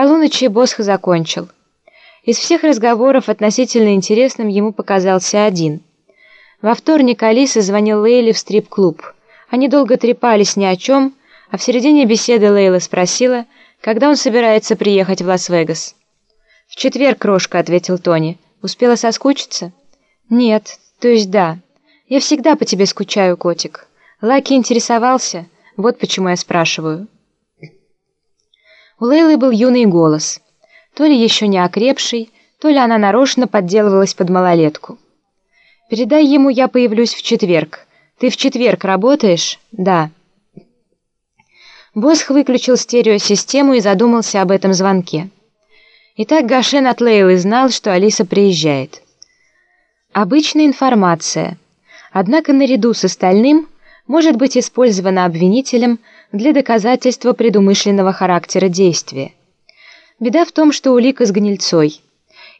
полуночи Босх закончил. Из всех разговоров относительно интересным ему показался один. Во вторник Алисо звонил Лейле в стрип-клуб. Они долго трепались ни о чем, а в середине беседы Лейла спросила, когда он собирается приехать в Лас-Вегас. «В четверг, крошка», — ответил Тони. «Успела соскучиться?» «Нет, то есть да. Я всегда по тебе скучаю, котик. Лаки интересовался, вот почему я спрашиваю». У Лейлы был юный голос. То ли еще не окрепший, то ли она нарочно подделывалась под малолетку. «Передай ему, я появлюсь в четверг. Ты в четверг работаешь?» «Да». Босх выключил стереосистему и задумался об этом звонке. Итак, Гашен от Лейлы знал, что Алиса приезжает. Обычная информация. Однако наряду с остальным может быть использована обвинителем для доказательства предумышленного характера действия. Беда в том, что улика с гнильцой.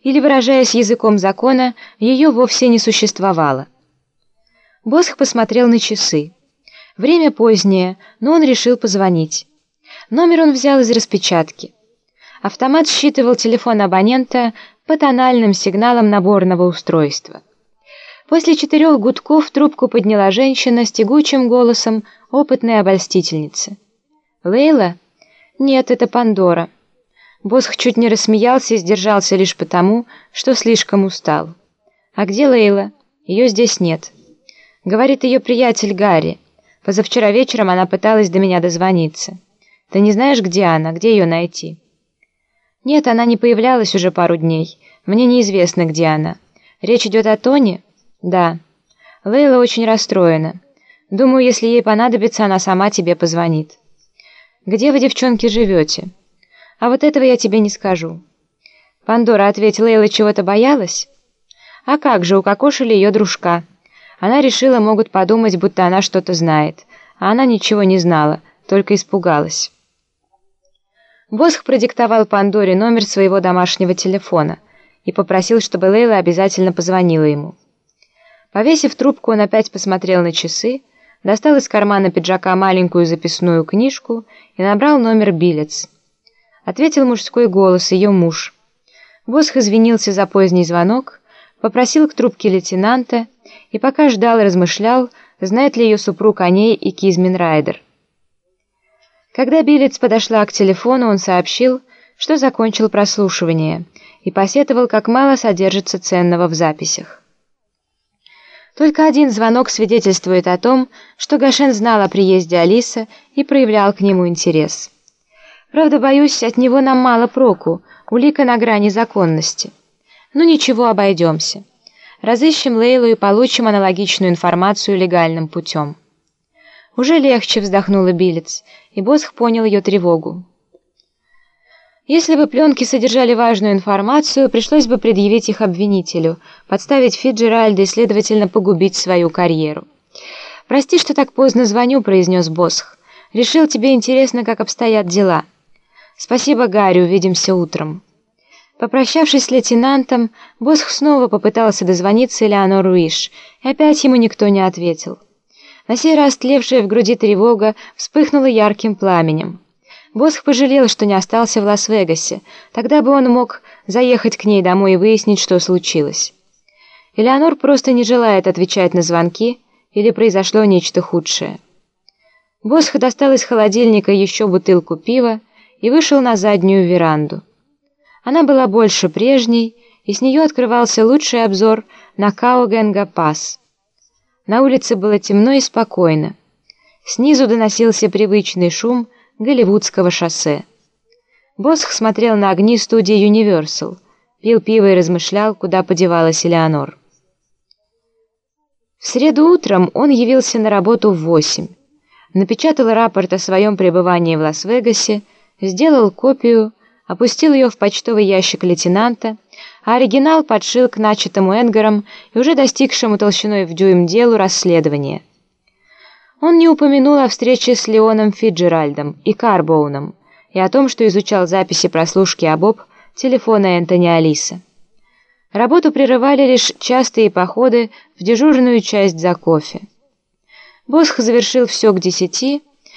Или, выражаясь языком закона, ее вовсе не существовало. Босх посмотрел на часы. Время позднее, но он решил позвонить. Номер он взял из распечатки. Автомат считывал телефон абонента по тональным сигналам наборного устройства. После четырех гудков трубку подняла женщина с тягучим голосом опытной обольстительницы. «Лейла?» «Нет, это Пандора». Босх чуть не рассмеялся и сдержался лишь потому, что слишком устал. «А где Лейла? Ее здесь нет». Говорит ее приятель Гарри. Позавчера вечером она пыталась до меня дозвониться. Ты не знаешь, где она, где ее найти?» «Нет, она не появлялась уже пару дней. Мне неизвестно, где она. Речь идет о Тоне?» «Да». Лейла очень расстроена. Думаю, если ей понадобится, она сама тебе позвонит. «Где вы, девчонки, живете?» «А вот этого я тебе не скажу». «Пандора», — ответила Лейла, чего-то боялась? «А как же, укокошили ее дружка». Она решила, могут подумать, будто она что-то знает. А она ничего не знала, только испугалась. Босх продиктовал Пандоре номер своего домашнего телефона и попросил, чтобы Лейла обязательно позвонила ему. Повесив трубку, он опять посмотрел на часы, достал из кармана пиджака маленькую записную книжку и набрал номер Билец. Ответил мужской голос, ее муж. Босх извинился за поздний звонок, попросил к трубке лейтенанта и пока ждал и размышлял, знает ли ее супруг о ней и Кизмин Райдер. Когда Билец подошла к телефону, он сообщил, что закончил прослушивание и посетовал, как мало содержится ценного в записях. Только один звонок свидетельствует о том, что Гашен знал о приезде Алисы и проявлял к нему интерес. Правда, боюсь, от него нам мало проку, улика на грани законности. Но ничего, обойдемся. Разыщем Лейлу и получим аналогичную информацию легальным путем. Уже легче вздохнула Билец, и Босх понял ее тревогу. Если бы пленки содержали важную информацию, пришлось бы предъявить их обвинителю, подставить Фиджеральда и, следовательно, погубить свою карьеру. «Прости, что так поздно звоню», — произнес Босх. «Решил, тебе интересно, как обстоят дела». «Спасибо, Гарри, увидимся утром». Попрощавшись с лейтенантом, Босх снова попытался дозвониться Элеонор Руиш, и опять ему никто не ответил. На сей раз тлевшая в груди тревога вспыхнула ярким пламенем. Босх пожалел, что не остался в Лас-Вегасе, тогда бы он мог заехать к ней домой и выяснить, что случилось. Элеонор просто не желает отвечать на звонки, или произошло нечто худшее. Босх достал из холодильника еще бутылку пива и вышел на заднюю веранду. Она была больше прежней, и с нее открывался лучший обзор на Каугенга-пас. На улице было темно и спокойно. Снизу доносился привычный шум Голливудского шоссе. Босх смотрел на огни студии Universal, пил пиво и размышлял, куда подевалась Элеонор. В среду утром он явился на работу в восемь. Напечатал рапорт о своем пребывании в Лас-Вегасе, сделал копию, опустил ее в почтовый ящик лейтенанта, а оригинал подшил к начатому Эдгаром и уже достигшему толщиной в дюйм делу расследования. Он не упомянул о встрече с Леоном Фиджеральдом и Карбоуном и о том, что изучал записи прослушки об телефона Энтони Алиса. Работу прерывали лишь частые походы в дежурную часть за кофе. Босх завершил все к десяти,